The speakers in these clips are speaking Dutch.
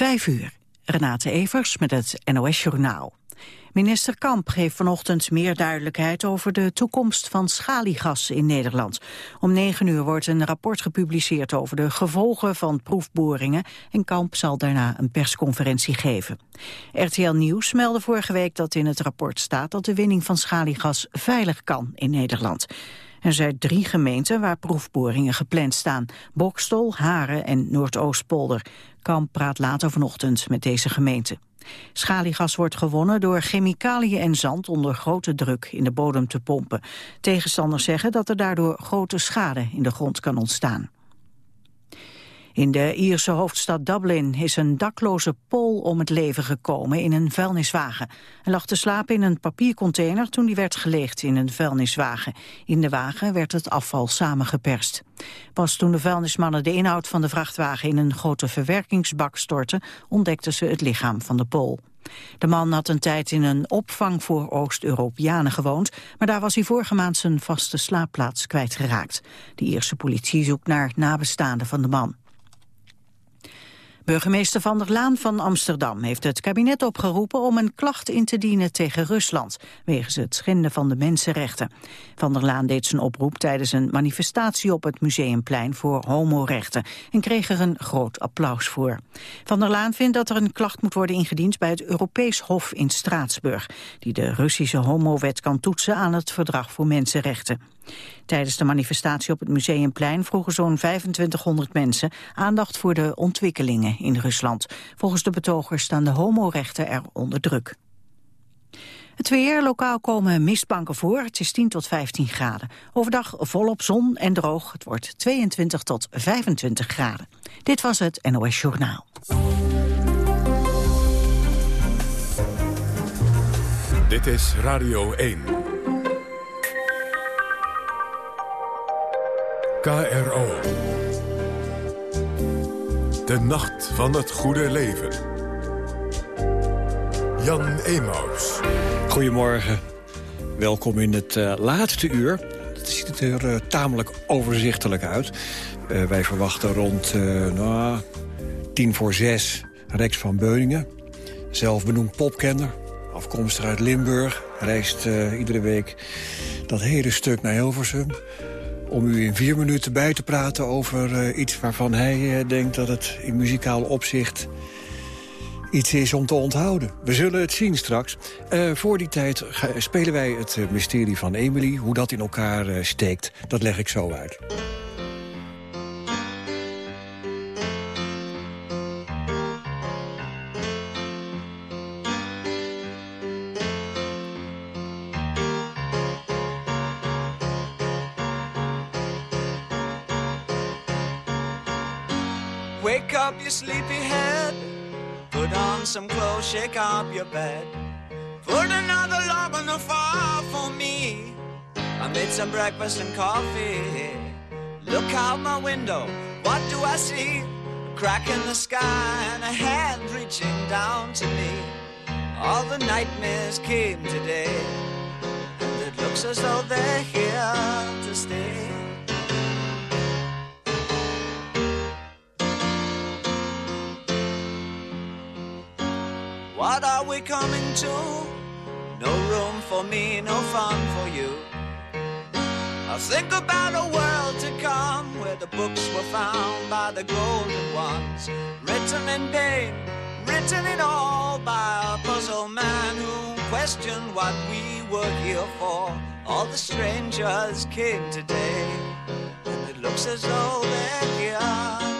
Vijf uur. Renate Evers met het NOS Journaal. Minister Kamp geeft vanochtend meer duidelijkheid over de toekomst van schaliegas in Nederland. Om negen uur wordt een rapport gepubliceerd over de gevolgen van proefboringen en Kamp zal daarna een persconferentie geven. RTL Nieuws meldde vorige week dat in het rapport staat dat de winning van schaliegas veilig kan in Nederland. Er zijn drie gemeenten waar proefboringen gepland staan. Bokstol, Haren en Noordoostpolder. Kamp praat later vanochtend met deze gemeenten. Schaliegas wordt gewonnen door chemicaliën en zand onder grote druk in de bodem te pompen. Tegenstanders zeggen dat er daardoor grote schade in de grond kan ontstaan. In de Ierse hoofdstad Dublin is een dakloze Pool om het leven gekomen in een vuilniswagen. Hij lag te slapen in een papiercontainer toen hij werd gelegd in een vuilniswagen. In de wagen werd het afval samengeperst. Pas toen de vuilnismannen de inhoud van de vrachtwagen in een grote verwerkingsbak stortten, ontdekten ze het lichaam van de Pool. De man had een tijd in een opvang voor Oost-Europeanen gewoond, maar daar was hij vorige maand zijn vaste slaapplaats kwijtgeraakt. De Ierse politie zoekt naar nabestaanden van de man. Burgemeester Van der Laan van Amsterdam heeft het kabinet opgeroepen om een klacht in te dienen tegen Rusland, wegens het schenden van de mensenrechten. Van der Laan deed zijn oproep tijdens een manifestatie op het Museumplein voor homorechten en kreeg er een groot applaus voor. Van der Laan vindt dat er een klacht moet worden ingediend bij het Europees Hof in Straatsburg, die de Russische homowet kan toetsen aan het Verdrag voor Mensenrechten. Tijdens de manifestatie op het Museumplein vroegen zo'n 2500 mensen aandacht voor de ontwikkelingen in Rusland. Volgens de betogers staan de homorechten er onder druk. Het weer, lokaal komen mistbanken voor. Het is 10 tot 15 graden. Overdag volop zon en droog. Het wordt 22 tot 25 graden. Dit was het NOS Journaal. Dit is Radio 1. KRO. De nacht van het goede leven. Jan Emaus. Goedemorgen. Welkom in het uh, laatste uur. Het ziet er uh, tamelijk overzichtelijk uit. Uh, wij verwachten rond nou, tien voor zes Rex van Beuningen. Zelf benoemd popkenner. Afkomstig uit Limburg. Reist iedere week dat hele stuk naar Hilversum om u in vier minuten bij te praten over uh, iets waarvan hij uh, denkt dat het in muzikaal opzicht iets is om te onthouden. We zullen het zien straks. Uh, voor die tijd spelen wij het mysterie van Emily. Hoe dat in elkaar steekt, dat leg ik zo uit. Some clothes, shake up your bed. Put another log on the fire for me. I made some breakfast and coffee. Look out my window, what do I see? A crack in the sky and a hand reaching down to me. All the nightmares came today, and it looks as though they're here to stay. What are we coming to? No room for me, no fun for you. I think about a world to come where the books were found by the golden ones, written in pain, written in all by a puzzle man who questioned what we were here for. All the strangers came today, and it looks as though they're here.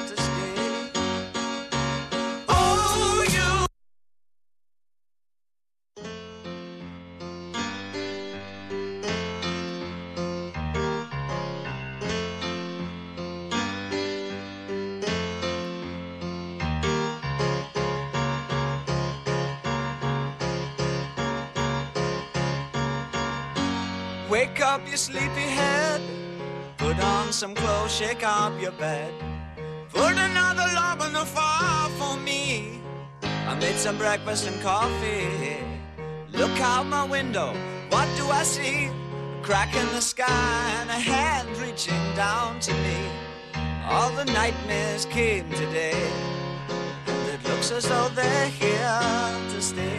Some clothes, shake up your bed. Put another log on the fire for me. I made some breakfast and coffee. Look out my window, what do I see? A crack in the sky and a hand reaching down to me. All the nightmares came today, and it looks as though they're here to stay.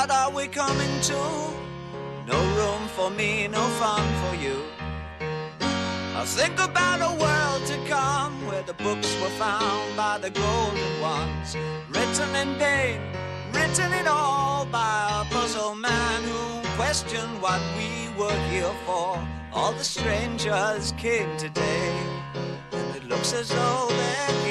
What are we coming to? No room for me, no fun for you. I think about a world to come where the books were found by the golden ones, written in pain, written it all by a puzzle man who questioned what we were here for. All the strangers came today, and it looks as though they're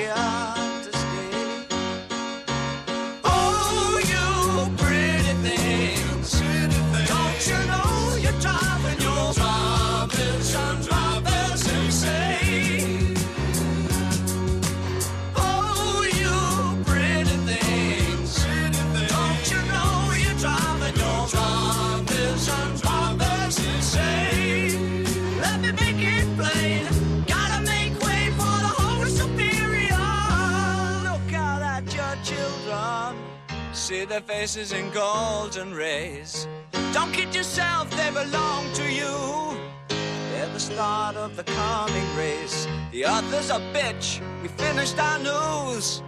their faces in golden rays. Don't kid yourself, they belong to you. They're the start of the coming race. The author's a bitch. We finished our news.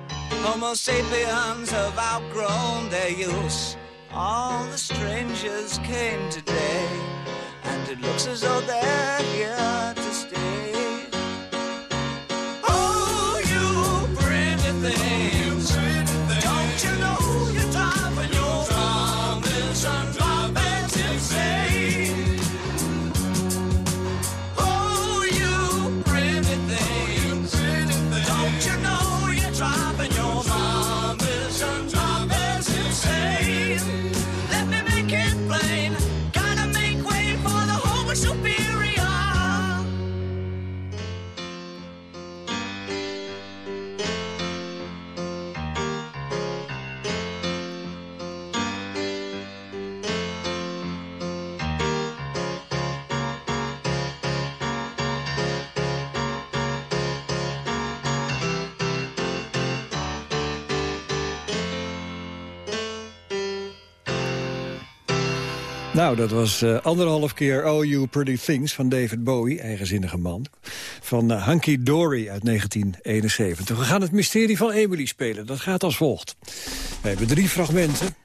Homo sapiens have outgrown their use. All the strangers came today, and it looks as though they're here Nou, dat was eh, anderhalf keer Oh You Pretty Things van David Bowie, eigenzinnige man. Van uh, Hunky Dory uit 1971. We gaan het mysterie van Emily spelen. Dat gaat als volgt. We hebben drie fragmenten.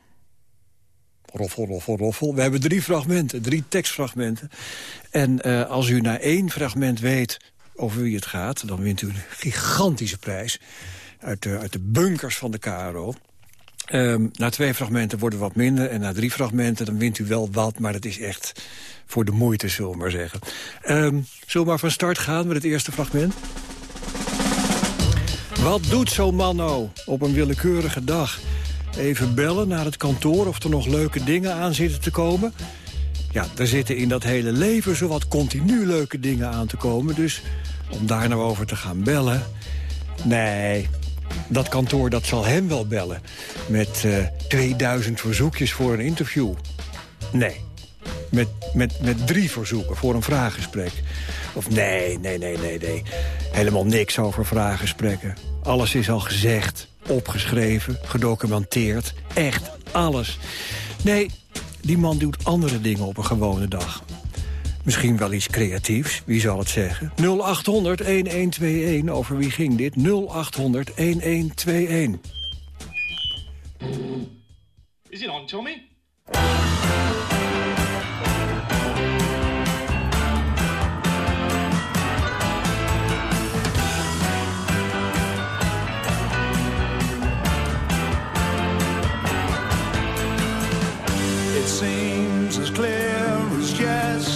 Roffel, roffel, roffel. We hebben drie fragmenten, drie tekstfragmenten. En uh, als u na één fragment weet over wie het gaat... dan wint u een gigantische prijs uit de, uit de bunkers van de KRO. Um, na twee fragmenten wordt wat minder. En na drie fragmenten dan wint u wel wat. Maar dat is echt voor de moeite, zullen we maar zeggen. Um, zullen we maar van start gaan met het eerste fragment? Wat doet zo'n man nou op een willekeurige dag? Even bellen naar het kantoor of er nog leuke dingen aan zitten te komen. Ja, er zitten in dat hele leven zowat continu leuke dingen aan te komen. Dus om daar nou over te gaan bellen... Nee, dat kantoor dat zal hem wel bellen. Met uh, 2000 verzoekjes voor een interview. Nee. Met, met, met drie verzoeken voor een vraaggesprek. Of nee, nee, nee, nee, nee. Helemaal niks over vraaggesprekken. Alles is al gezegd, opgeschreven, gedocumenteerd. Echt alles. Nee, die man doet andere dingen op een gewone dag. Misschien wel iets creatiefs, wie zal het zeggen? 0800-1121, over wie ging dit? 0800-1121. Is it on, Tommy? It seems as clear as yesterday.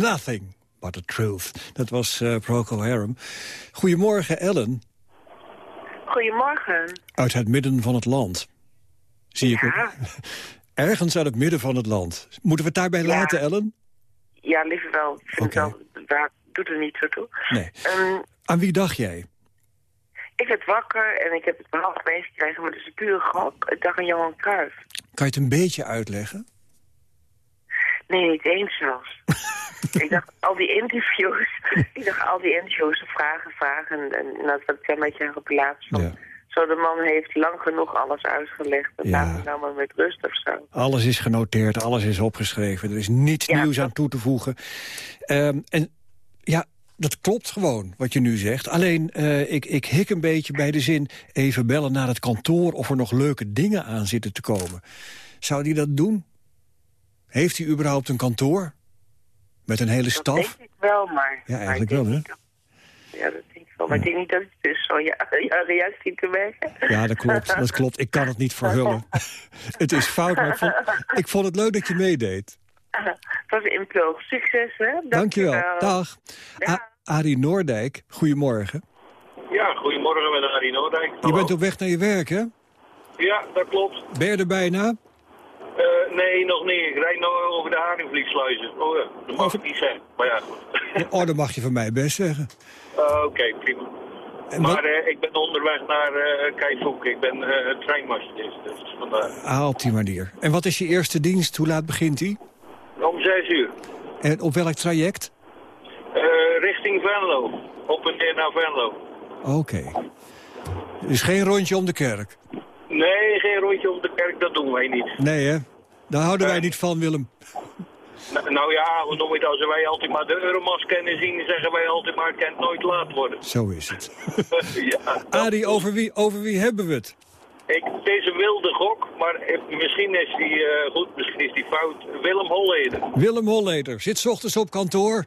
Nothing but the truth. Dat was uh, Procol Harum. Goedemorgen, Ellen. Goedemorgen. Uit het midden van het land. Zie ik Ja. ook. Ergens uit het midden van het land. Moeten we het daarbij Ja. laten, Ellen? Ja, liever wel. Ik Oké. het wel, daar doet er niet zo toe. Nee. Ehm, Aan wie dacht jij? ik werd wakker en ik heb het behalve meegekregen, maar het is een pure grap. Ik dacht aan Johan Cruijff. Kan je het een beetje uitleggen? Nee, niet eens zelfs. ik dacht, al die interviews, ik dacht, al die interviews, vragen, vragen. En, en dat ik een beetje aan geplaatst van... Ja. Zo, de man heeft lang genoeg alles uitgelegd. En Ja. laat nou maar met rust of zo. Alles is genoteerd, alles is opgeschreven. Er is niets Ja, nieuws dat- aan toe te voegen. Ehm, en ja, dat klopt gewoon, wat je nu zegt. Alleen, eh, ik, ik hik een beetje bij de zin... even bellen naar het kantoor of er nog leuke dingen aan zitten te komen. Zou die dat doen? Heeft hij überhaupt een kantoor? Met een hele Dat staf? denk ik wel, maar... Ja, eigenlijk wel, hè? dat- Ja, dat denk ik wel. Maar ik denk niet dat het dus zo ja, ja, ziet te werken. Ja, dat klopt, dat klopt. Ik kan het niet verhullen. het is fout, maar ik vond, ik vond het leuk dat je meedeed. Het was een. Succes, hè? Dankjewel. Dag. A- Arie Noordijk, goedemorgen. Ja, goedemorgen met Arie Noordijk. Je bent op weg naar je werk, hè? Ja, dat klopt. Ben je er bijna? Nee, nog niet. Ik rijd nog over de Haringvliegsluizen. Oh ja, dat mag Over- ik niet zeggen. Maar ja, goed. Oh, dat mag je van mij best zeggen. Eh, Oké, prima. En Maar eh, ik ben onderweg naar uh. Ik ben eh treinmachinist, dus vandaar. Ah, op die manier. En wat is je eerste dienst? Hoe laat begint die? Om zes uur. En op welk traject? Richting Venlo. Op en neer naar Venlo. Oké. Dus geen rondje om de kerk? Nee, geen rondje om de kerk, dat doen wij niet. Nee, hè? Daar houden wij Nee. niet van, Willem. Nou, nou ja, hoe noem je dat? Als wij altijd maar de Euromas kennen zien, zeggen wij altijd maar, kan nooit laat worden. Zo is het. ja. Arie, over wie, over wie hebben we het? Ik, het is een wilde gok, maar eh, misschien is die eh, goed, misschien is die fout. Willem Holleder. Willem Holleder zit 's ochtends op kantoor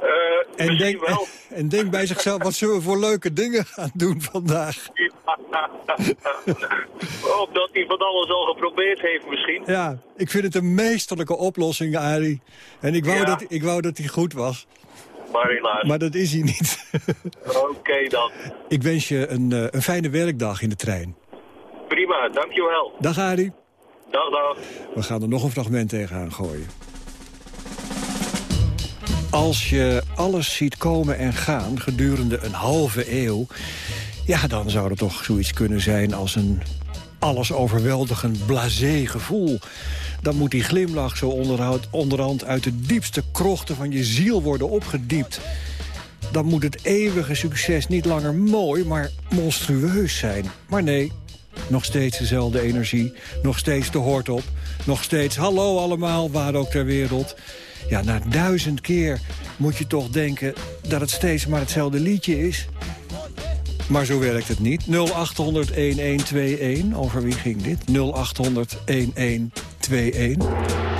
Eh en denkt wel. en denkt bij zichzelf... wat zullen we voor leuke dingen gaan doen vandaag? Of dat hij van alles al geprobeerd heeft misschien. Ja, ik vind het een meesterlijke oplossing, Arie. En ik wou, Ja. dat, ik wou dat hij goed was, Maar helaas. maar dat is hij niet. Oké dan. ik wens je een, eh, een fijne werkdag in de trein. Prima, dankjewel. Dag, Arie. Dag, dag. We gaan er nog een fragment tegenaan gooien. Als je alles ziet komen en gaan gedurende een halve eeuw... ja, dan zou er toch zoiets kunnen zijn als een alles overweldigend blasé gevoel. Dan moet die glimlach zo onderhoud, onderhand uit de diepste krochten van je ziel worden opgediept. Dan moet het eeuwige succes niet langer mooi, maar monstrueus zijn. Maar nee, Nog steeds dezelfde energie. Nog steeds de hoort op. Nog steeds hallo allemaal, waar ook ter wereld. Ja, na duizend keer moet je toch denken dat het steeds maar hetzelfde liedje is. Maar zo werkt het niet. 0800-1121. Over wie ging dit? 0800-1121.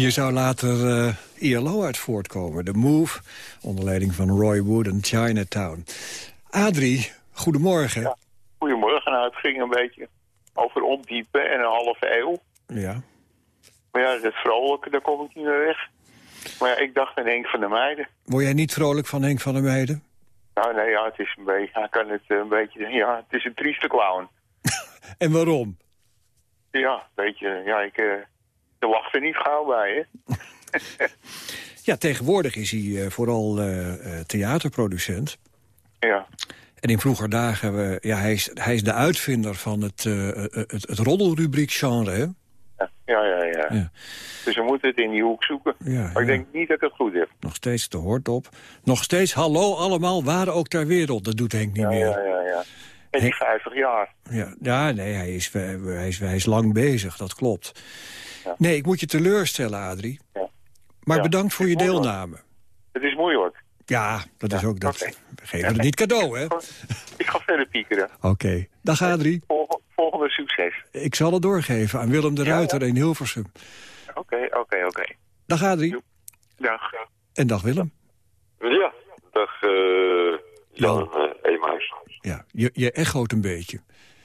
Hier zou later eh, ILO uit voortkomen. De Move, onder leiding van Roy Wood en Chinatown. Adrie, goedemorgen. Goedemorgen, nou, het ging een beetje over opdiepen en een halve eeuw. Ja. Maar ja, het vrolijke, daar kom ik niet meer weg. Maar ja, ik dacht aan Henk van der Meijden. Word jij niet vrolijk van Henk van der Meijden? Nou nee, ja, het is een beetje, hij kan het eh, een beetje, ja, het is een trieste clown. En waarom? Ja, een beetje, ja, ik, eh er wacht er niet gauw bij, hè. Ja, tegenwoordig is hij eh, vooral eh, eh, theaterproducent. Ja, En in vroeger dagen, we, ja, hij, is, hij is de uitvinder van het, eh, het, het roddelrubriek-genre, hè? ja, ja, ja, ja. Dus we moeten het in die hoek zoeken. Ja, maar ik denk niet dat ik het goed heb. Nog steeds de hoort op. Nog steeds hallo allemaal, waar ook ter wereld. Dat doet Henk niet meer. ja, ja, ja. En die 50 jaar. Ja, ja nee, hij is, hij, is, hij is lang bezig, dat klopt. Nee, ik moet je teleurstellen, Adrie. Ja. Maar Ja, bedankt voor je deelname. Het is moeilijk. Ja, dat is ook dat. oké. We geven het niet cadeau, hè? Oké. Ik ga verder piekeren. Dag Adrie. Vol- volgende succes. Ik zal het doorgeven aan Willem de Ruiter in Hilversum. Oké, oké, oké. Dag Adrie. Dag. En dag Willem. Ja, dag eh Jan uh, Emaus. Ja, je, je echoot een beetje.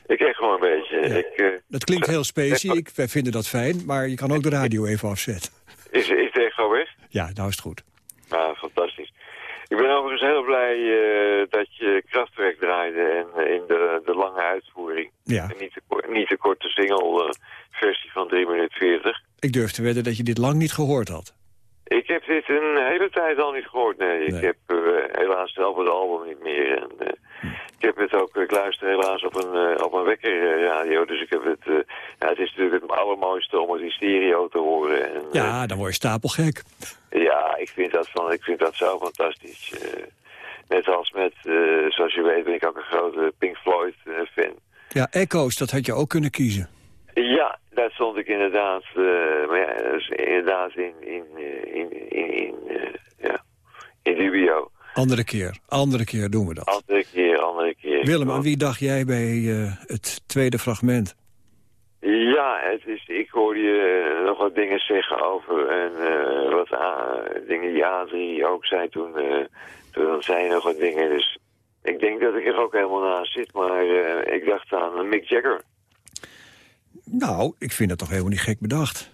Ik echt gewoon een beetje. Ik, eh, Dat klinkt heel specie. Ik, wij vinden dat fijn, maar je kan ook de radio even afzetten. is, is het echt zo best? Ja, nou is het goed. Nou, fantastisch. Ik ben overigens heel blij eh, dat je Kraftwerk draaide en eh, in de, de lange uitvoering. Ja. En niet de, niet de korte single versie van 3 minuten 40. Ik durf te wedden dat je dit lang niet gehoord had. Ik heb dit een hele tijd al niet gehoord, nee. Nee. Ik heb helaas zelf het album niet meer. En, ik heb het ook, ik luister helaas op een, eh, op een wekkerradio, dus ik heb het... eh, ja, het is natuurlijk het allermooiste om het in stereo te horen. En, Ja, dan word je stapelgek. eh, ja, ik vind dat, van, ik vind dat zo fantastisch. Eh, net als met, eh, zoals je weet ben ik ook een grote Pink Floyd eh, fan. Ja, Echo's, dat had je ook kunnen kiezen. Ja, daar stond ik inderdaad, eh, maar ja, inderdaad in, in, eh, in, in, in, eh, ja, in dubio. Andere keer, andere keer doen we dat. Andere keer, andere keer. Willem, aan wie dacht jij bij eh, het tweede fragment? Ja, het is, ik hoorde je eh, nog wat dingen zeggen over en eh, wat A- dingen die Adrie ook zei toen. toen zei je nog wat dingen, dus ik denk dat ik er ook helemaal naast zit. Maar ik dacht aan Mick Jagger. Nou, ik vind dat toch helemaal niet gek bedacht.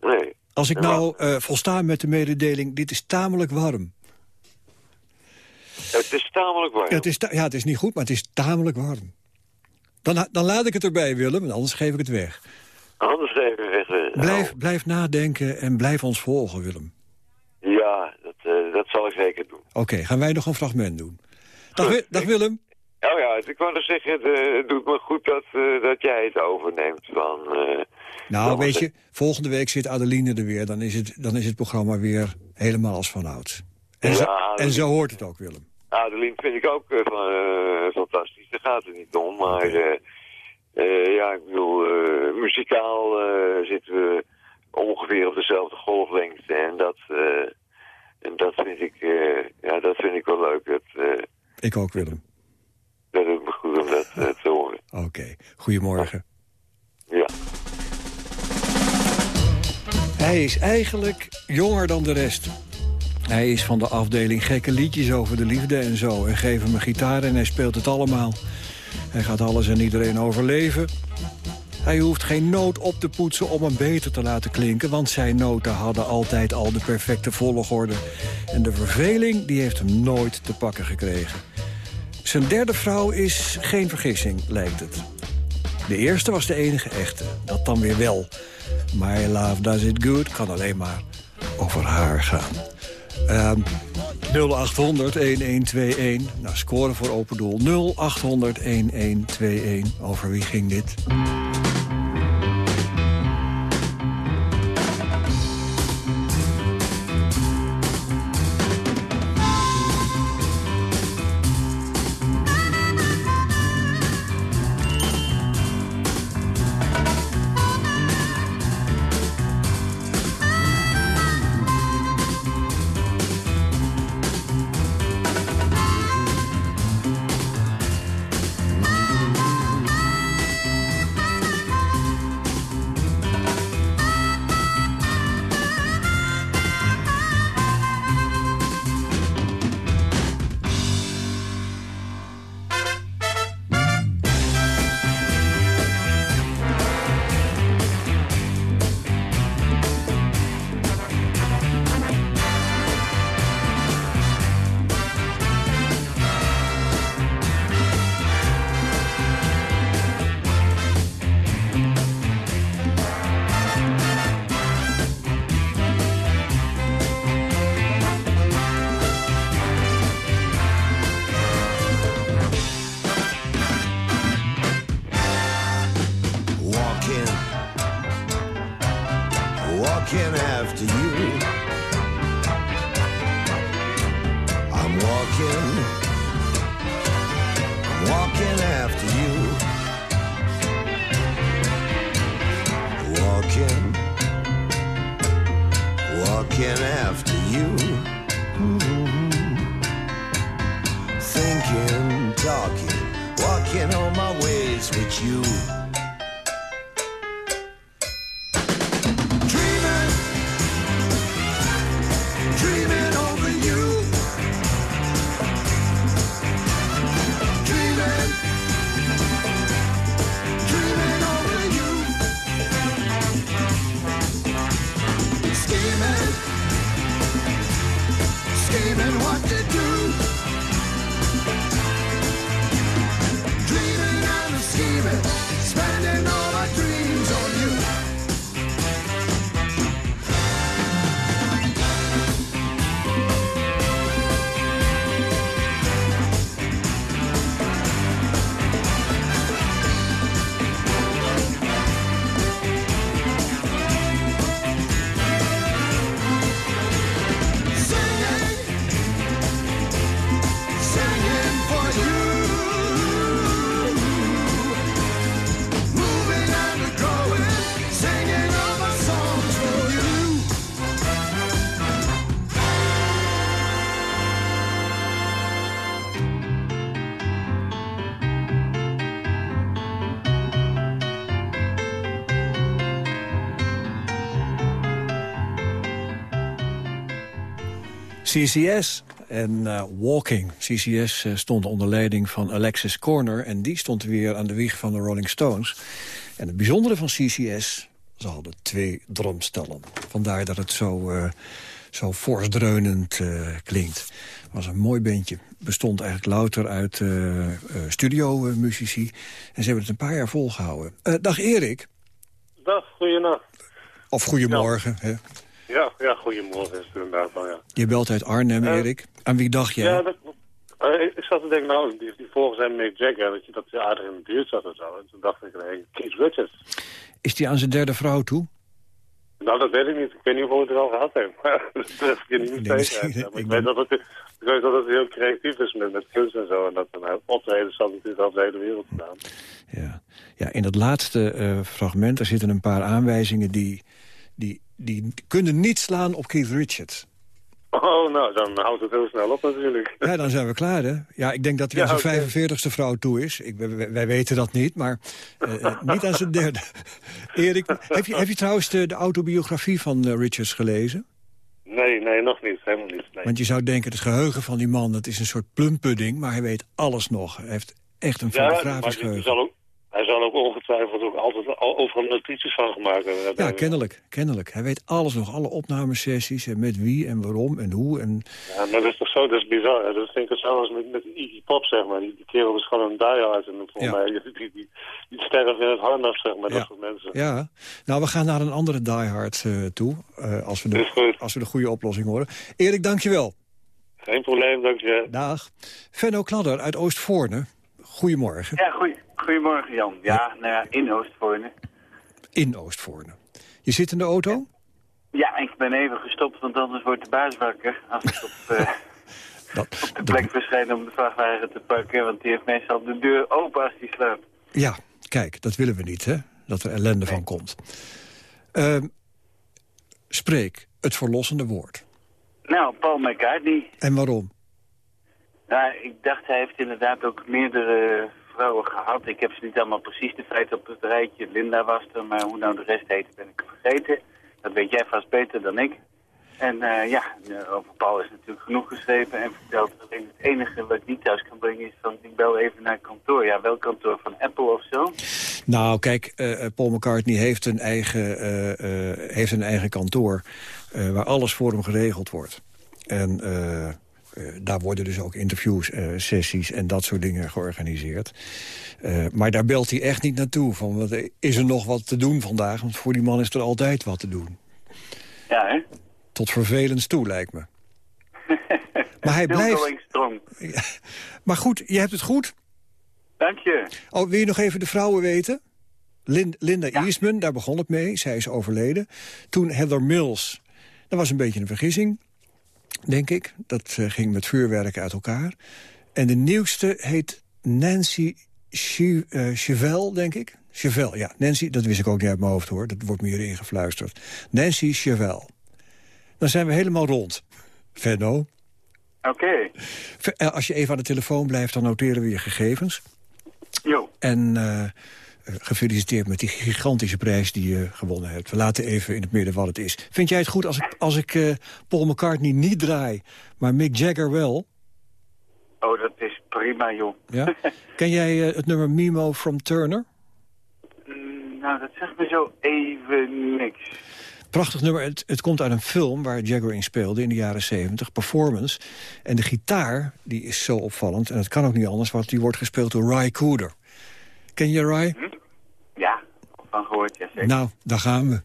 Nee. Als ik nou volsta met de mededeling, dit is tamelijk warm. Het is tamelijk warm. Ja, het is, ta- ja, het is niet goed, maar het is tamelijk warm. Dan, dan laat ik het erbij, Willem, anders geef ik het weg. Anders even weg. eh, Blijf, blijf nadenken en blijf ons volgen, Willem. Ja, dat, eh, dat zal ik zeker doen. Oké, gaan wij nog een fragment doen. Dag, Wi- dag Willem. Oh ja, ik wou nog zeggen, het, eh, het doet me goed dat, dat jij het overneemt van... Nou, weet je, volgende week zit Adeline er weer. Dan is het, dan is het programma weer helemaal als vanouds. En, Ja, en zo hoort het ook, Willem. Adeline vind ik ook eh, eh, fantastisch, daar gaat het niet om. Maar eh, ja, ik bedoel, muzikaal zitten we ongeveer op dezelfde golflengte. En dat, en dat, vind, ik, ja, dat vind ik wel leuk. Dat, Ik ook, Willem. dat doet me goed om dat te horen. Oké, goedemorgen. Ja. Hij is eigenlijk jonger dan de rest. Hij is van de afdeling gekke liedjes over de liefde en zo. En geef hem een gitaar en hij speelt het allemaal. Hij gaat alles en iedereen overleven. Hij hoeft geen noot op te poetsen om hem beter te laten klinken... want zijn noten hadden altijd al de perfecte volgorde. En de verveling die heeft hem nooit te pakken gekregen. Zijn derde vrouw is geen vergissing, lijkt het. De eerste was de enige echte, dat dan weer wel. My Love Does It Good kan alleen maar over haar gaan. Ehm 0800 1121. Nou, scoren voor open doel. 0800 1121. Over wie ging dit? CCS en eh, Walking. CCS eh, stond onder leiding van Alexis Corner... en die stond weer aan de wieg van de Rolling Stones. En het bijzondere van CCS, ze hadden twee drumstellen. Vandaar dat het zo, eh zo forsdreunend klinkt. Het was een mooi bandje. Bestond eigenlijk louter uit eh, studiomuzici. En ze hebben het een paar jaar volgehouden. Eh, dag Erik. Dag, goeienacht. Of goedemorgen. Hè? Ja, ja, goedemorgen is het inderdaad wel, ja. Je belt uit Arnhem, Eh, Erik. Aan wie dacht jij? Ja, dat, eh, ik zat te denken, nou, die, die volgens hem Mick Jagger, dat je dat je aardig in de buurt zat en zo. En toen dacht ik, nee, Keith Richards. Is die aan zijn derde vrouw toe? Nou, dat weet ik niet. Ik weet niet hoe het er al gehad heeft. dat durf ik je niet Nee, ik ik weet dat het, ik weet dat het heel creatief is met, met kunst en zo. En dat een optreden zal natuurlijk al de hele wereld gedaan. Ja. ja, in dat laatste eh, fragment er zitten een paar aanwijzingen... die, die, die kunnen niet slaan op Keith Richards. Oh, nou, dan houdt het heel snel op natuurlijk. Ja, dan zijn we klaar, hè? Ja, ik denk dat hij Ja, aan zijn oké. 45ste vrouw toe is. Ik, wij, wij weten dat niet, maar eh, eh, niet aan zijn derde. Erik, heb je, heb je trouwens de, de autobiografie van eh, Richards gelezen? Nee, nee, nog niet. Helemaal niet. Nee. Want je zou denken, het geheugen van die man... dat is een soort plumpudding, maar hij weet alles nog. Hij heeft echt een Ja, fotografisch geheugen. zal ook, hij zal ook ongetwijfeld ook altijd al- overal notities van gemaakt hebben. Ja, kennelijk, kennelijk. Hij weet alles nog, alle opnamesessies en met wie en waarom en hoe. En... Ja, maar dat is toch zo, dat is bizar. hè. Dat vind ik hetzelfde als met, met Iggy Pop, zeg maar. Die, die kerel is gewoon een die-hard. En volgens Ja. mij, die, die, die, die sterven in het harnas, zeg maar, Ja. dat soort mensen. Ja, nou, we gaan naar een andere diehard eh toe, eh, als, we de, als we de goede oplossing horen. Erik, dankjewel. Geen probleem, dank je. Dag. Venno Kladder uit Oostvoorne. Goedemorgen. Ja, goeie, goedemorgen Jan. Ja, nou ja, in Oostvoorne. In Oostvoorne. Je zit in de auto? Ja, ik ben even gestopt, want anders wordt de baas wakker. Als ik op, eh, Dat, op de plek verschijn om de vrachtwagen te pakken. Want die heeft meestal de deur open als die slaapt. Ja, kijk, dat willen we niet, hè? Dat er ellende van komt. Ehm, spreek het verlossende woord. Nou, Paul McCartney. En waarom? Nou, ik dacht hij heeft inderdaad ook meerdere vrouwen gehad. Ik heb ze niet allemaal precies de feiten op het rijtje. Linda was er, maar hoe nou de rest heette ben ik vergeten. Dat weet jij vast beter dan ik. En eh, ja, eh, over Paul is natuurlijk genoeg geschreven en verteld. Het enige wat ik niet thuis kan brengen is van ik bel even naar kantoor. Ja, wel kantoor van Apple of zo. Nou, kijk, eh, Paul McCartney heeft een eigen, heeft een eigen kantoor... waar alles voor hem geregeld wordt. En daar worden dus ook interviews, eh, sessies en dat soort dingen georganiseerd. Eh, maar daar belt hij echt niet naartoe. Van, wat, is er nog wat te doen vandaag? Want voor die man is er altijd wat te doen. Ja, hè? Tot vervelends toe, lijkt me. Maar hij blijft... Maar goed, je hebt het goed. Dank je. Oh, wil je nog even de vrouwen weten? Lin- Linda Eastman, daar begon het mee. Zij is overleden. Toen Heather Mills. Dat was een beetje een vergissing, denk ik. Dat eh, ging met vuurwerk uit elkaar. En de nieuwste heet Nancy Che- eh, Chevelle, denk ik. Chevelle, ja. Nancy, dat wist ik ook niet uit mijn hoofd, hoor. Dat wordt me hier ingefluisterd. Nancy Chevelle. Dan zijn we helemaal rond. Venno. Oké. Eh, Als je even aan de telefoon blijft, dan noteren we je gegevens. Jo. En gefeliciteerd met die gigantische prijs die je gewonnen hebt. We laten even in het midden wat het is. Vind jij het goed als ik, als ik eh, Paul McCartney niet draai, maar Mick Jagger wel? Oh, dat is prima, joh. Ja? Ken jij eh, het nummer Mimo from Turner? Mm, nou, dat zegt me zo even niks. Prachtig nummer. Het, het komt uit een film waar Jagger in speelde in de jaren 70, Performance. En de gitaar, die is zo opvallend. En het kan ook niet anders, want die wordt gespeeld door Ry Cooder. Ken je Ry? Ja, van gehoord, ja zeker. Nou, daar gaan we.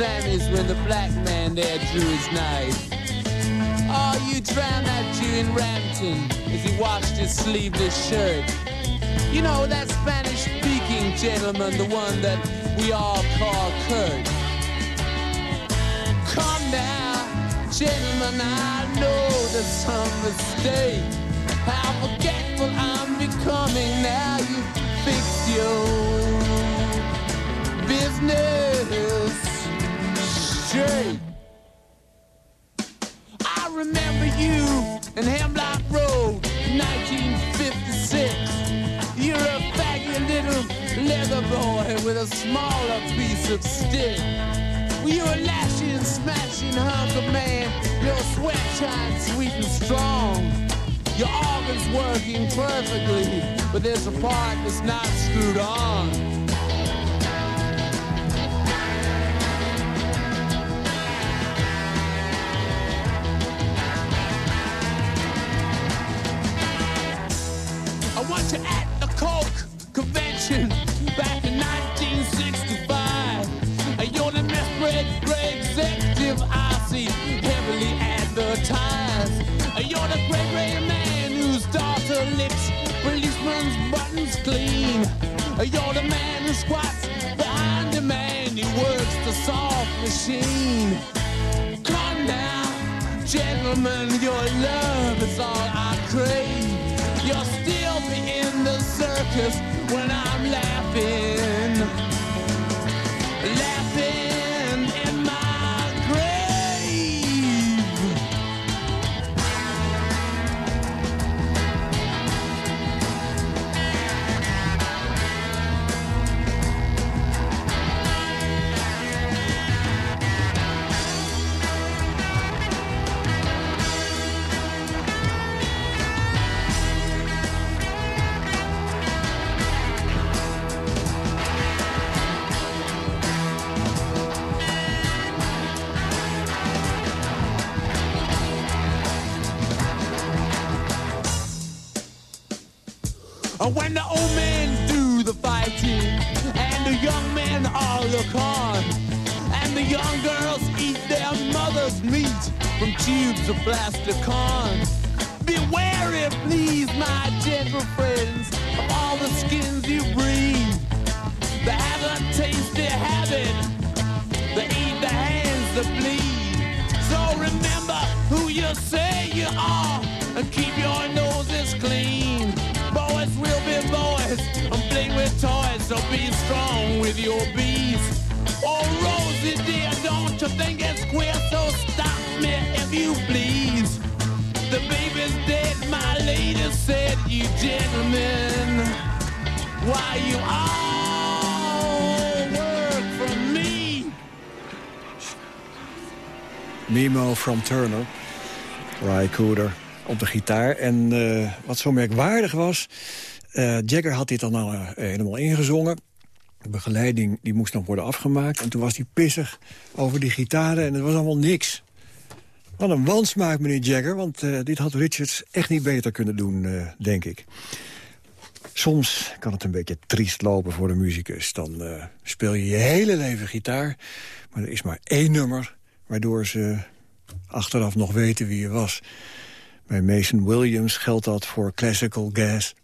Sammy's when the black man there drew his knife. Oh, you drowned that Jew in Rampton as he washed his sleeveless shirt. You know, that Spanish speaking gentleman, the one that we all call Kurt. Come now, gentlemen, I know there's some mistake. How forgetful I'm becoming now you fix your business I remember you in Hemlock Road, 1956. You're a faggy little leather boy with a smaller piece of stick. You were lashing, smashing hunk of man. Your sweat shines sweet and strong. Your organ's working perfectly, but there's a part that's not screwed on. Keep your noses clean. Boys will be boys and play with toys, so be strong with your bees. Oh, Rosie dear, don't you think it's queer? So stop me if you please. The baby's dead, my lady said, you gentlemen. Why you all work for me? Mimo from Turner. Ry Cooder op de gitaar. En eh, wat zo merkwaardig was... eh, Jagger had dit dan al eh, helemaal ingezongen. De begeleiding die moest nog worden afgemaakt. En toen was hij pissig over die gitaren en het was allemaal niks. Wat een wansmaak, meneer Jagger. Want dit had Richards echt niet beter kunnen doen, denk ik. Soms kan het een beetje triest lopen voor de muzikus. Dan speel je je hele leven gitaar. Maar er is maar één nummer waardoor ze achteraf nog weten wie je was. Bij Mason Williams geldt dat voor Classical Gas.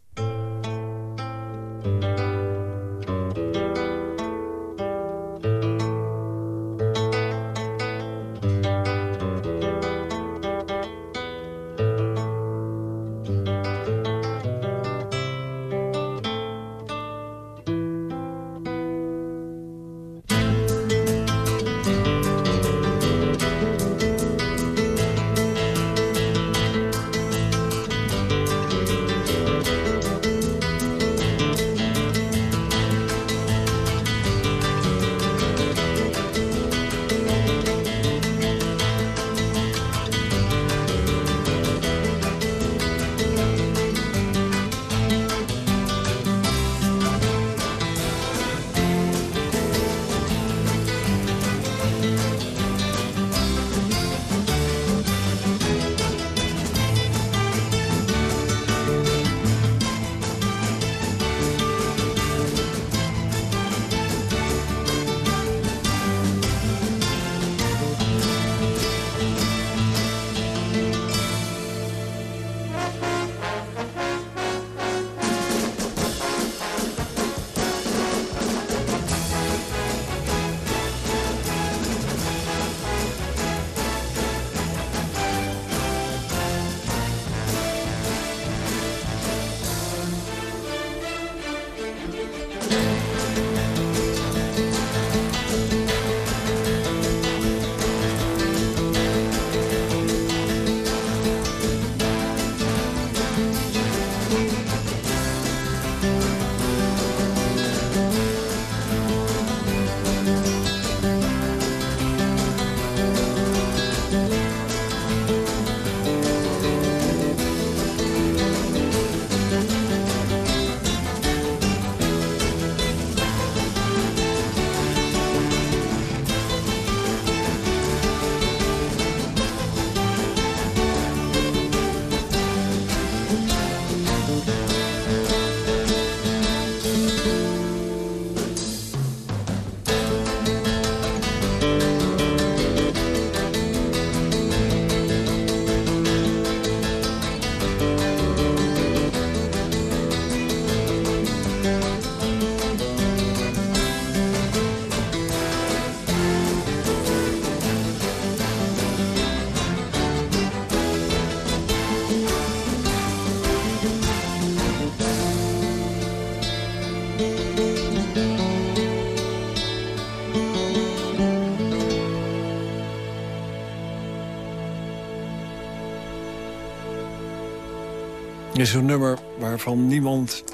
Is een nummer waarvan niemand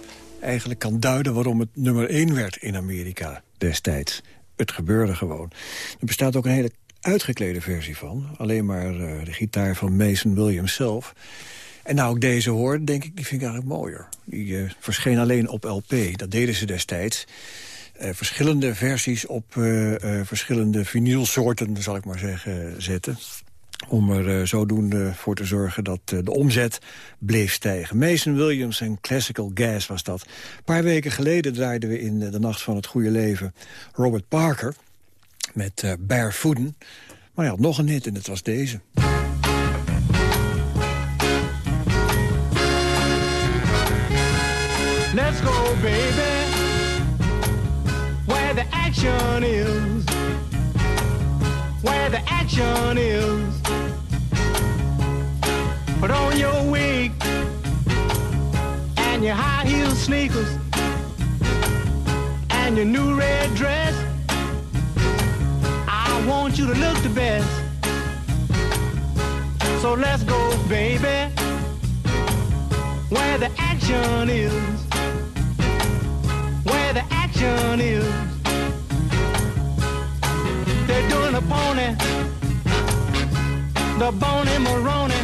eigenlijk kan duiden... waarom het nummer 1 werd in Amerika destijds. Het gebeurde gewoon. Er bestaat ook een hele uitgeklede versie van. Alleen maar eh, de gitaar van Mason Williams zelf. En nou ik deze hoor, denk ik, die vind ik eigenlijk mooier. Die eh, verscheen alleen op LP. Dat deden ze destijds. Eh, verschillende versies op verschillende vinylsoorten, zal ik maar zeggen, zetten. Om er eh, zodoende voor te zorgen dat eh, de omzet bleef stijgen. Mason Williams en Classical Gas was dat. Een paar weken geleden draaiden we in eh, de Nacht van het Goede Leven... Robert Parker met eh Barefooten. Maar hij had nog een hit en het was deze. Let's go, baby, where the action is. Where the action is. Put on your wig and your high heel sneakers and your new red dress. I want you to look the best. So let's go, baby, where the action is where the action is. They're doing a pony, the bony Maroney.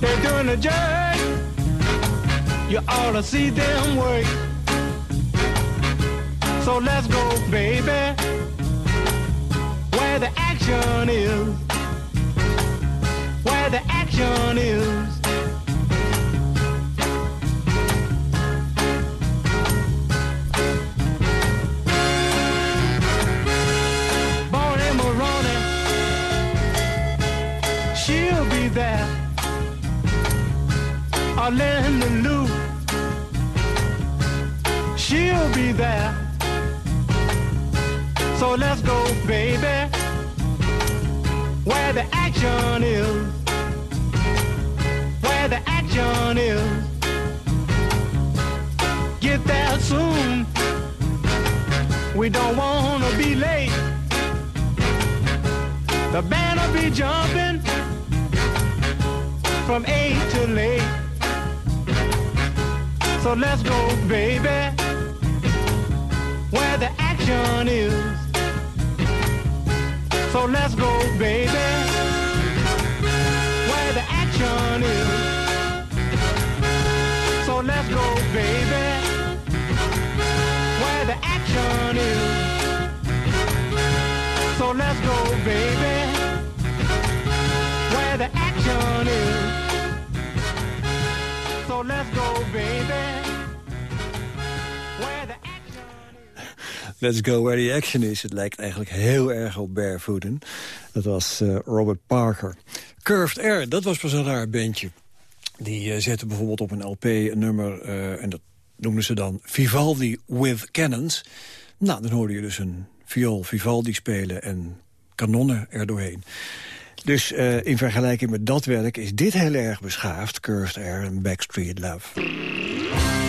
They're doing a jerk. You ought to see them work. So let's go, baby, where the action is. Where the action is. There. Or Linda Lou, she'll be there. So let's go, baby, where the action is. Where the action is. Get there soon. We don't wanna be late. The band will be jumping from eight to late. So let's go, baby, where the action is. So let's go, baby, where the action is. So let's go, baby, where the action is. So let's go, baby, So let's go, baby, Let's go where the action is. Het lijkt eigenlijk heel erg op Barefooten. Dat was eh, Robert Parker. Curved Air, dat was pas een raar bandje. Die eh, zette bijvoorbeeld op een LP een nummer... eh, en dat noemden ze dan Vivaldi with Cannons. Nou, dan hoorde je dus een viool Vivaldi spelen en kanonnen erdoorheen. Dus eh, in vergelijking met dat werk is dit heel erg beschaafd. Curved Air en Backstreet Love.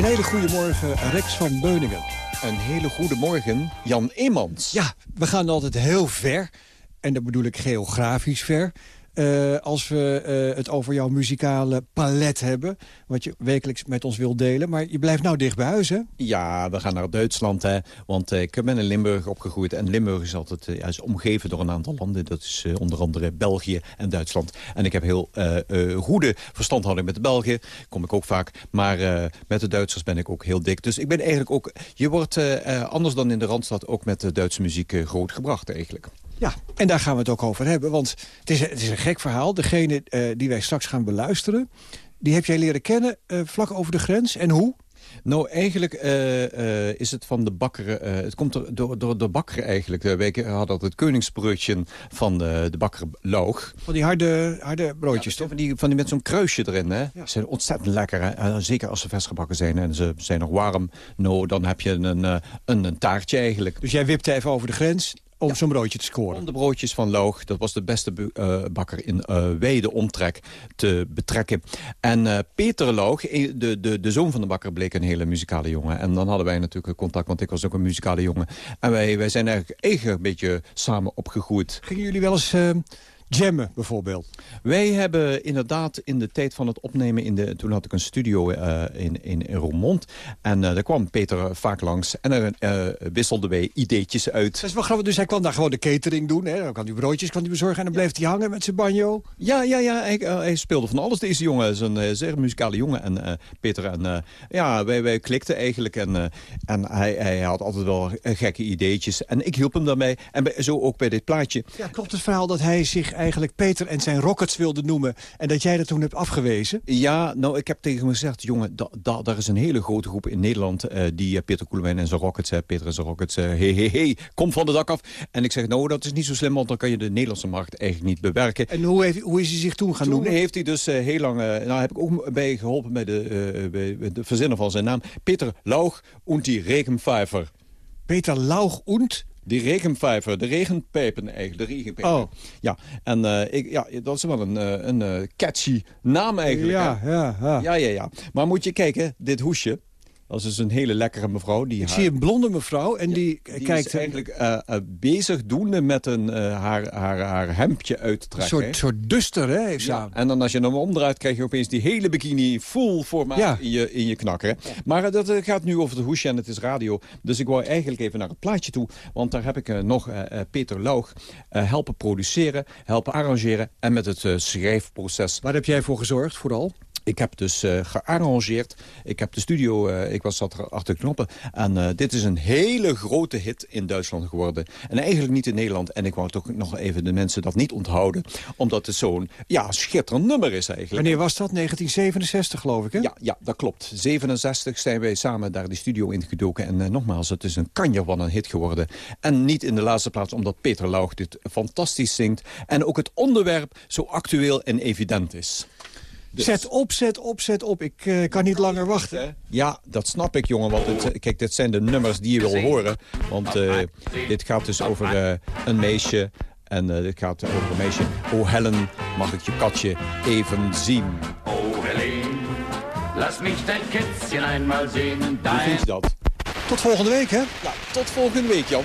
Een hele goede morgen, Rex van Beuningen. Een hele goede morgen, Jan Eemans. Ja, we gaan altijd heel ver. En dat bedoel ik geografisch ver. Eh, als we eh, het over jouw muzikale palet hebben... wat je wekelijks met ons wilt delen. Maar je blijft nou dicht bij huis, hè? Ja, we gaan naar Duitsland, hè. Want eh, ik ben in Limburg opgegroeid. En Limburg is altijd ja, is omgeven door een aantal landen. Dat is onder andere België en Duitsland. En ik heb heel goede verstandhouding met de Belgen. Kom ik ook vaak. Maar met de Duitsers ben ik ook heel dik. Dus ik ben eigenlijk ook... Je wordt anders dan in de Randstad ook met de Duitse muziek grootgebracht, eigenlijk. Ja, en daar gaan we het ook over hebben. Want het is, het is een gek verhaal. Degene uh, die wij straks gaan beluisteren... die heb jij leren kennen uh, vlak over de grens. En hoe? Nou, eigenlijk uh, is het van de bakker... het komt er door, door de bakker eigenlijk. wij hadden het koningsbroodje van de, de bakker Loog. Van die harde, harde broodjes, toch? Van die, van die met zo'n kruisje erin, hè? Ja. zijn ontzettend lekker, hè? zeker als ze vers gebakken zijn en ze zijn nog warm. Nou, dan heb je een, een, een taartje eigenlijk. Dus jij wipte even over de grens om zo'n broodje te scoren. Om de broodjes van Loog, dat was de beste uh, bakker in uh, Weide omtrek, te betrekken. En uh, Peter Loog, de, de, de zoon van de bakker, bleek een hele muzikale jongen. En dan hadden wij natuurlijk contact, want ik was ook een muzikale jongen. En wij, wij zijn eigenlijk eigen een beetje samen opgegroeid. Gingen jullie wel eens jammen bijvoorbeeld? Wij hebben inderdaad in de tijd van het opnemen... In de, toen had ik een studio uh, in, in, in Roermond. En uh, daar kwam Peter vaak langs. En dan uh, wisselden wij ideetjes uit. Dat is wel grappig. Dus hij kwam daar gewoon de catering doen. Hè? Dan kan hij broodjes kan hij bezorgen. En dan bleef hij hangen met zijn banjo. Ja, ja, ja. Hij, hij speelde van alles. Deze jongen is een zeer muzikale jongen. En Peter en ja, wij, wij klikten eigenlijk. En, en hij, hij had altijd wel gekke ideetjes. En ik hielp hem daarmee. En bij, zo ook bij dit plaatje. Ja, klopt het verhaal dat hij zich eigenlijk Peter en zijn Rockets wilde noemen... en dat jij dat toen hebt afgewezen? Ja, nou, ik heb tegen hem gezegd... jongen, da, daar is een hele grote groep in Nederland... Uh, die uh, Peter Koelewijn en zijn Rockets, hè, Peter en zijn Rockets... Uh, hey, hey, hey, kom van de dak af. En ik zeg, nou, dat is niet zo slim... want dan kan je de Nederlandse markt eigenlijk niet bewerken. En hoe, heeft, hoe is hij zich toen gaan toen noemen? Toen heeft hij dus heel lang... nou, heb ik ook bij geholpen bij de, bij de verzinnen van zijn naam. Peter Lauch und die Regenpfeifer. Peter Lauch und die regenvijver, de regenpijpen eigenlijk, de regenpijpen. Oh. Ja, en uh, ik, ja, dat is wel een, een, een catchy naam eigenlijk. Ja, ja, ja. Ja, ja, ja. Maar moet je kijken, dit hoesje... Dat is dus een hele lekkere mevrouw. Die ik haar... zie een blonde mevrouw en die, die kijkt... is eigenlijk uh, uh, bezig doende met een, uh, haar, haar, haar hemdje uit te trekken. Een soort, soort duster, hè? Heeft ja. En dan als je hem omdraait, krijg je opeens die hele bikini full formaat ja. in, je, in je knakker. Ja. Maar dat gaat nu over het hoesje en het is radio. Dus ik wou eigenlijk even naar het plaatje toe. Want daar heb ik nog Peter Laug helpen produceren, helpen arrangeren... en met het schrijfproces. Waar heb jij voor gezorgd, vooral? Ik heb dus uh, gearrangeerd. Ik heb de studio, uh, ik was zat er achter de knoppen. En uh, dit is een hele grote hit in Duitsland geworden. En eigenlijk niet in Nederland. En ik wou toch nog even de mensen dat niet onthouden. Omdat het zo'n ja, schitterend nummer is eigenlijk. Wanneer was dat? 1967 geloof ik, hè? Ja, ja dat klopt. 67 zijn wij samen daar die studio ingedoken. En nogmaals, het is een kanjer van een hit geworden. En niet in de laatste plaats omdat Peter Lauch dit fantastisch zingt. En ook het onderwerp zo actueel en evident is. Dus. Zet op, zet op, zet op. Ik uh, kan niet langer wachten. Ja, dat snap ik, jongen. Want het, kijk, dit zijn de nummers die je wil horen. Want uh, dit gaat dus over uh, een meisje. En dit gaat over een meisje. Oh Helen, mag ik je katje even zien? Oh Helen, lass mich dein Kätzchen einmal sehen. Hoe vind je dat? Tot volgende week, hè? Ja, tot volgende week, Jan.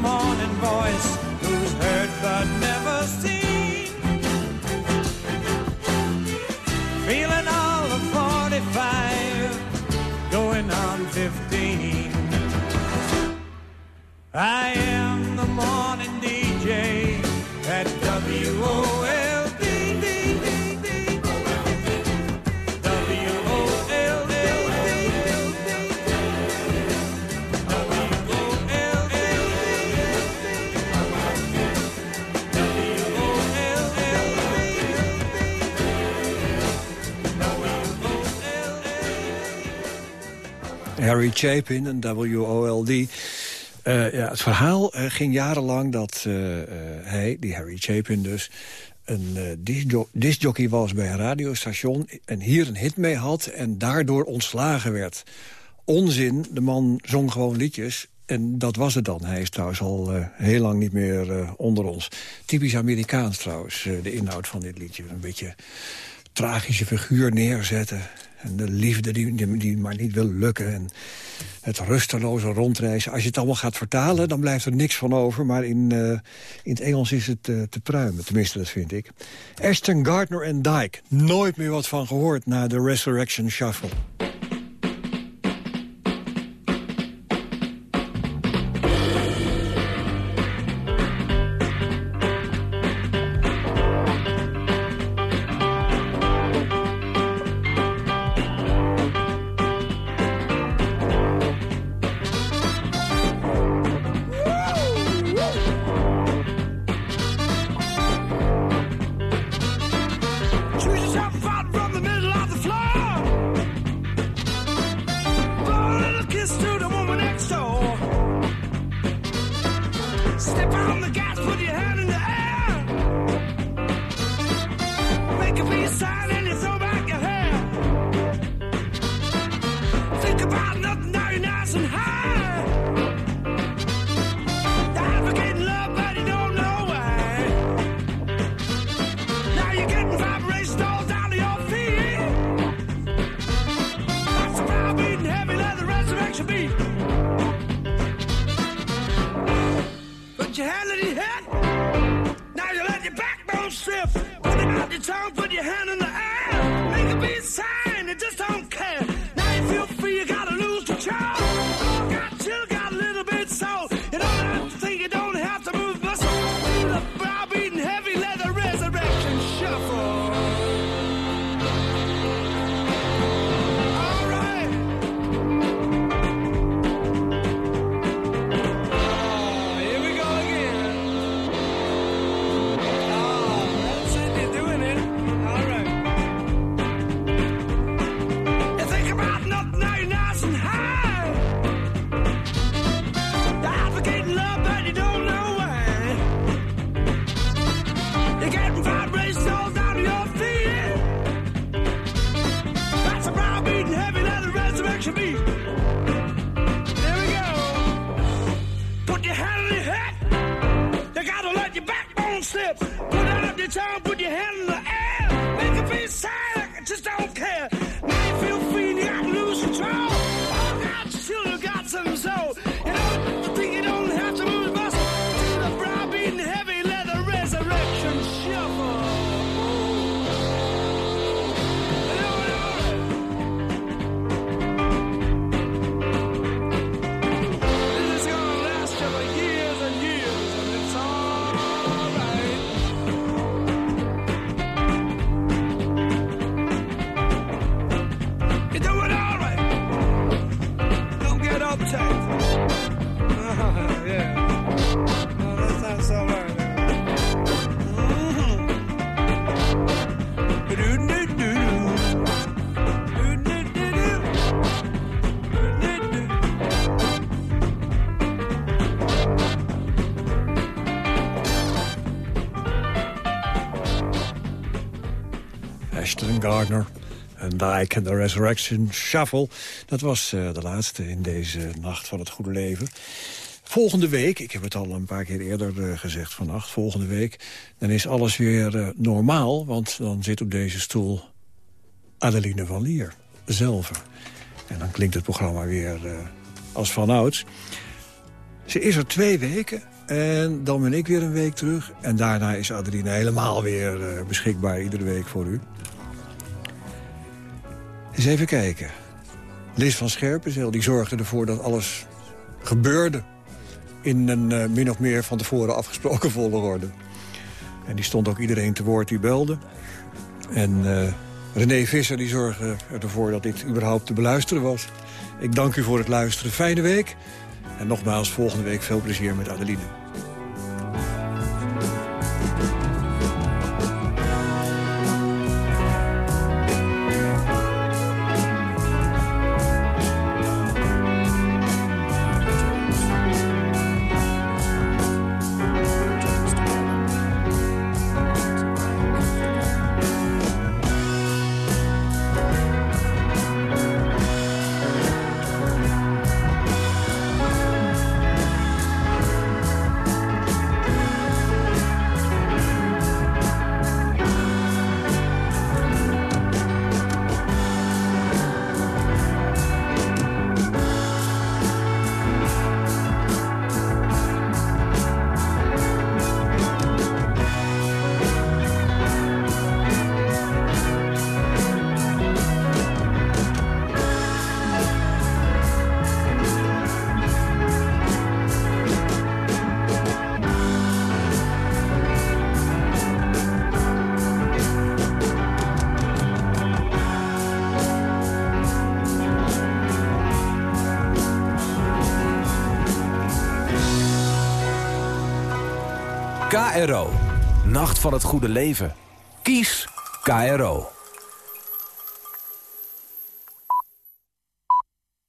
Morning Harry Chapin en WOLD. Eh, ja, het verhaal eh, ging jarenlang dat eh, hij, die Harry Chapin dus... een discjockey was bij een radiostation... en hier een hit mee had en daardoor ontslagen werd. Onzin, de man zong gewoon liedjes... En dat was het dan. Hij is trouwens al heel lang niet meer onder ons. Typisch Amerikaans trouwens, de inhoud van dit liedje. Een beetje tragische figuur neerzetten. En de liefde die, die, maar niet wil lukken. En het rusteloze rondreizen. Als je het allemaal gaat vertalen, dan blijft er niks van over. Maar in, eh, in het Engels is het eh, te pruimen. Tenminste, dat vind ik. Ashton Gardner en Dyke. Nooit meer wat van gehoord na de Resurrection Shuffle. the time, put your hands Gardner. En Dyke en de Resurrection Shuffle. Dat was eh, de laatste in deze Nacht van het Goede Leven. Volgende week, ik heb het al een paar keer eerder eh, gezegd vannacht... volgende week, dan is alles weer eh, normaal... want dan zit op deze stoel Adeline van Lier, zelf. En dan klinkt het programma weer als vanouds. Ze is er twee weken en dan ben ik weer een week terug. En daarna is Adeline helemaal weer beschikbaar iedere week voor u. Eens even kijken. Liz van Scherpenzeel die zorgde ervoor dat alles gebeurde... in een eh, min of meer van tevoren afgesproken volgorde. En die stond ook iedereen te woord die belde. En eh, René Visser die zorgde ervoor dat dit überhaupt te beluisteren was. Ik dank u voor het luisteren. Fijne week. En nogmaals, volgende week veel plezier met Adeline. Van het goede leven. Kies KRO.